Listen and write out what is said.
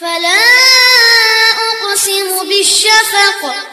فلا أقسم بالشفق.